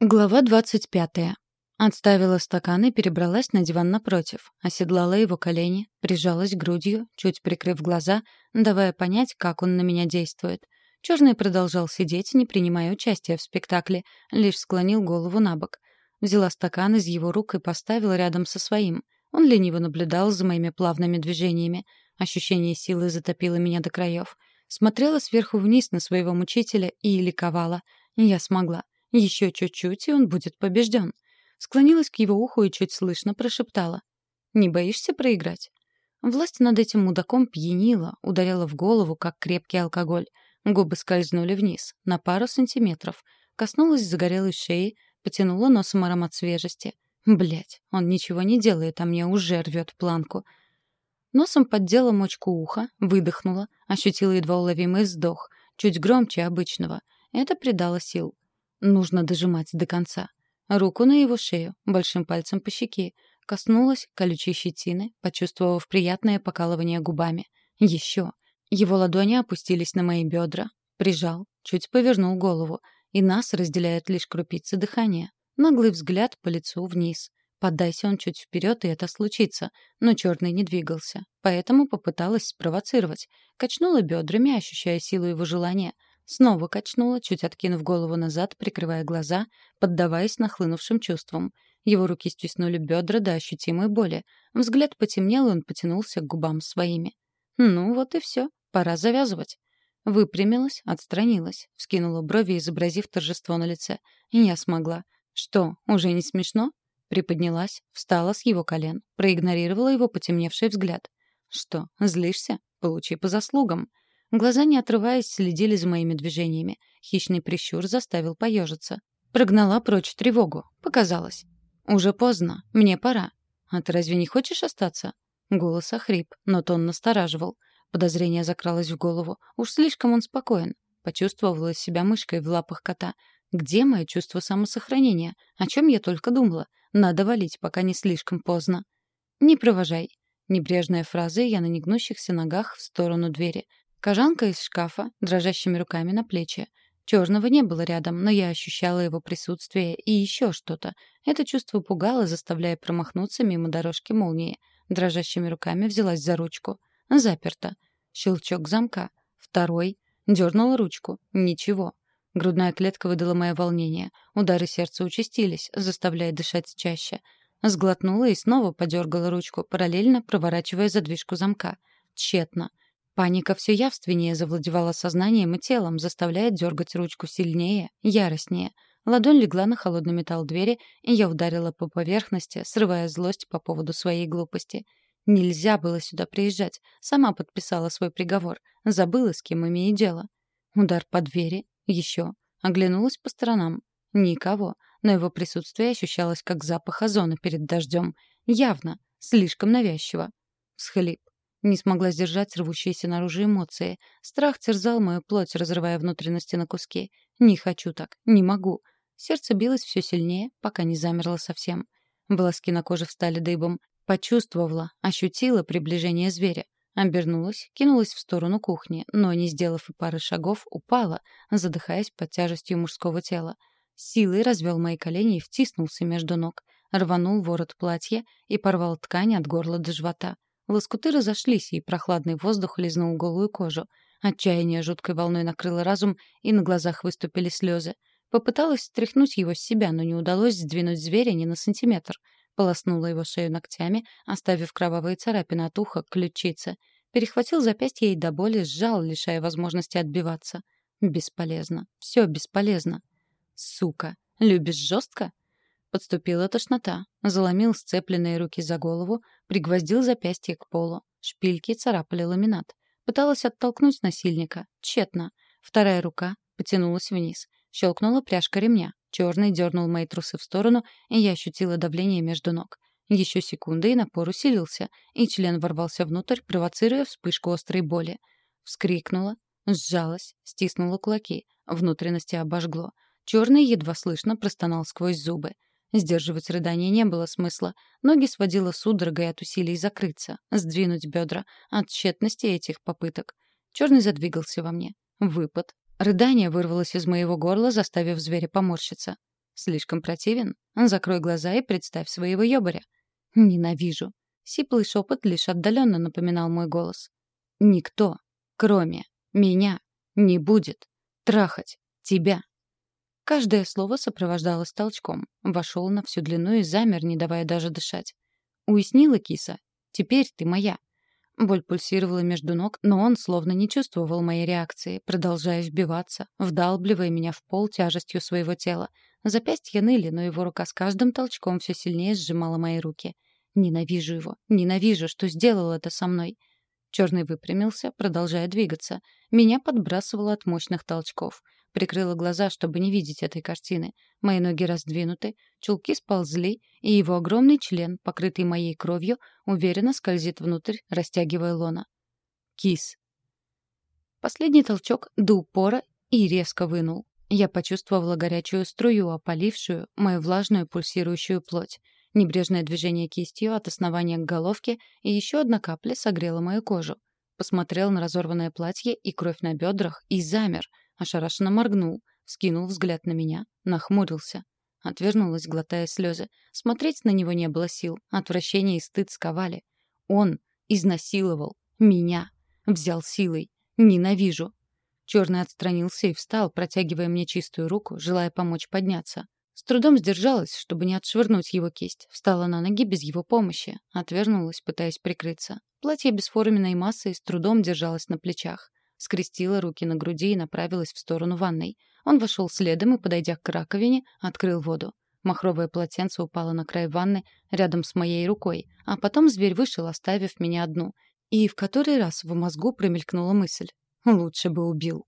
Глава двадцать пятая. Отставила стакан и перебралась на диван напротив, оседлала его колени, прижалась грудью, чуть прикрыв глаза, давая понять, как он на меня действует. Черный продолжал сидеть, не принимая участия в спектакле, лишь склонил голову на бок. Взяла стакан из его рук и поставила рядом со своим. Он лениво наблюдал за моими плавными движениями. Ощущение силы затопило меня до краев. Смотрела сверху вниз на своего мучителя и ликовала. Я смогла. Еще чуть-чуть, и он будет побежден. Склонилась к его уху и чуть слышно прошептала. «Не боишься проиграть?» Власть над этим мудаком пьянила, ударила в голову, как крепкий алкоголь. Губы скользнули вниз, на пару сантиметров. Коснулась загорелой шеи, потянула носом аромат свежести. Блять, он ничего не делает, а мне уже рвет планку. Носом поддела мочку уха, выдохнула, ощутила едва уловимый вздох, чуть громче обычного. Это придало сил. Нужно дожимать до конца. Руку на его шею, большим пальцем по щеке. Коснулась колючей щетины, почувствовав приятное покалывание губами. Еще. Его ладони опустились на мои бедра. Прижал, чуть повернул голову. И нас разделяет лишь крупицы дыхания. Наглый взгляд по лицу вниз. Поддайся он чуть вперед, и это случится. Но черный не двигался. Поэтому попыталась спровоцировать. Качнула бедрами, ощущая силу его желания — Снова качнула, чуть откинув голову назад, прикрывая глаза, поддаваясь нахлынувшим чувствам. Его руки стиснули бедра до ощутимой боли. Взгляд потемнел, и он потянулся к губам своими. «Ну вот и все. Пора завязывать». Выпрямилась, отстранилась, вскинула брови, изобразив торжество на лице. Я смогла. «Что, уже не смешно?» Приподнялась, встала с его колен, проигнорировала его потемневший взгляд. «Что, злишься? Получи по заслугам». Глаза, не отрываясь, следили за моими движениями. Хищный прищур заставил поежиться. Прогнала прочь тревогу. Показалось. «Уже поздно. Мне пора. А ты разве не хочешь остаться?» Голос охрип, но тон настораживал. Подозрение закралось в голову. Уж слишком он спокоен. Почувствовала себя мышкой в лапах кота. Где мое чувство самосохранения? О чем я только думала? Надо валить, пока не слишком поздно. «Не провожай». Небрежная фраза, я на негнущихся ногах в сторону двери. Кожанка из шкафа, дрожащими руками на плечи. Черного не было рядом, но я ощущала его присутствие и еще что-то. Это чувство пугало, заставляя промахнуться мимо дорожки молнии. Дрожащими руками взялась за ручку. Заперто. Щелчок замка. Второй. Дернула ручку. Ничего. Грудная клетка выдала мое волнение. Удары сердца участились, заставляя дышать чаще. Сглотнула и снова подергала ручку, параллельно проворачивая задвижку замка. Тщетно. Паника все явственнее завладевала сознанием и телом, заставляя дергать ручку сильнее, яростнее. Ладонь легла на холодный металл двери, и я ударила по поверхности, срывая злость по поводу своей глупости. Нельзя было сюда приезжать. Сама подписала свой приговор. Забыла, с кем имею дело. Удар по двери. Еще. Оглянулась по сторонам. Никого. Но его присутствие ощущалось как запах озона перед дождем. Явно. Слишком навязчиво. Всхлип. Не смогла сдержать рвущиеся наружу эмоции. Страх терзал мою плоть, разрывая внутренности на куски. Не хочу так, не могу. Сердце билось все сильнее, пока не замерло совсем. Волоски на коже встали дыбом. Почувствовала, ощутила приближение зверя. Обернулась, кинулась в сторону кухни, но, не сделав и пары шагов, упала, задыхаясь под тяжестью мужского тела. Силой развел мои колени и втиснулся между ног. Рванул ворот платья и порвал ткань от горла до живота. Лоскуты разошлись, и прохладный воздух лизнул голую кожу. Отчаяние жуткой волной накрыло разум, и на глазах выступили слезы. Попыталась стряхнуть его с себя, но не удалось сдвинуть зверя ни на сантиметр. Полоснула его шею ногтями, оставив кровавые царапины от уха к ключице. Перехватил запястье и до боли сжал, лишая возможности отбиваться. Бесполезно. Все бесполезно. Сука. Любишь жестко? Подступила тошнота. Заломил сцепленные руки за голову, пригвоздил запястье к полу. Шпильки царапали ламинат. Пыталась оттолкнуть насильника. Тщетно. Вторая рука потянулась вниз. Щелкнула пряжка ремня. Черный дернул мои трусы в сторону, и я ощутила давление между ног. Еще секунды, и напор усилился, и член ворвался внутрь, провоцируя вспышку острой боли. Вскрикнула, сжалась, стиснула кулаки. Внутренности обожгло. Черный едва слышно простонал сквозь зубы. Сдерживать рыдание не было смысла. Ноги сводила судорогой от усилий закрыться, сдвинуть бедра, от тщетности этих попыток. Черный задвигался во мне. Выпад. Рыдание вырвалось из моего горла, заставив зверя поморщиться. Слишком противен? Закрой глаза и представь своего ёбаря. Ненавижу. Сиплый шепот лишь отдаленно напоминал мой голос. Никто, кроме меня, не будет трахать тебя. Каждое слово сопровождалось толчком. Вошел на всю длину и замер, не давая даже дышать. Уяснила киса. Теперь ты моя. Боль пульсировала между ног, но он словно не чувствовал моей реакции, продолжая вбиваться, вдалбливая меня в пол тяжестью своего тела. Запястья ныли, но его рука с каждым толчком все сильнее сжимала мои руки. Ненавижу его. Ненавижу, что сделал это со мной. Черный выпрямился, продолжая двигаться. Меня подбрасывало от мощных толчков. Прикрыла глаза, чтобы не видеть этой картины. Мои ноги раздвинуты, чулки сползли, и его огромный член, покрытый моей кровью, уверенно скользит внутрь, растягивая лона. Кис. Последний толчок до упора и резко вынул. Я почувствовала горячую струю, опалившую мою влажную пульсирующую плоть. Небрежное движение кистью от основания к головке, и еще одна капля согрела мою кожу. Посмотрел на разорванное платье и кровь на бедрах и замер — Ошарашенно моргнул, скинул взгляд на меня, нахмурился. Отвернулась, глотая слезы. Смотреть на него не было сил. Отвращение и стыд сковали. Он изнасиловал меня. Взял силой. Ненавижу. Черный отстранился и встал, протягивая мне чистую руку, желая помочь подняться. С трудом сдержалась, чтобы не отшвырнуть его кисть. Встала на ноги без его помощи. Отвернулась, пытаясь прикрыться. Платье бесформенной массы с трудом держалось на плечах скрестила руки на груди и направилась в сторону ванной. Он вошел следом и, подойдя к раковине, открыл воду. Махровое полотенце упало на край ванны рядом с моей рукой, а потом зверь вышел, оставив меня одну. И в который раз в мозгу промелькнула мысль. Лучше бы убил.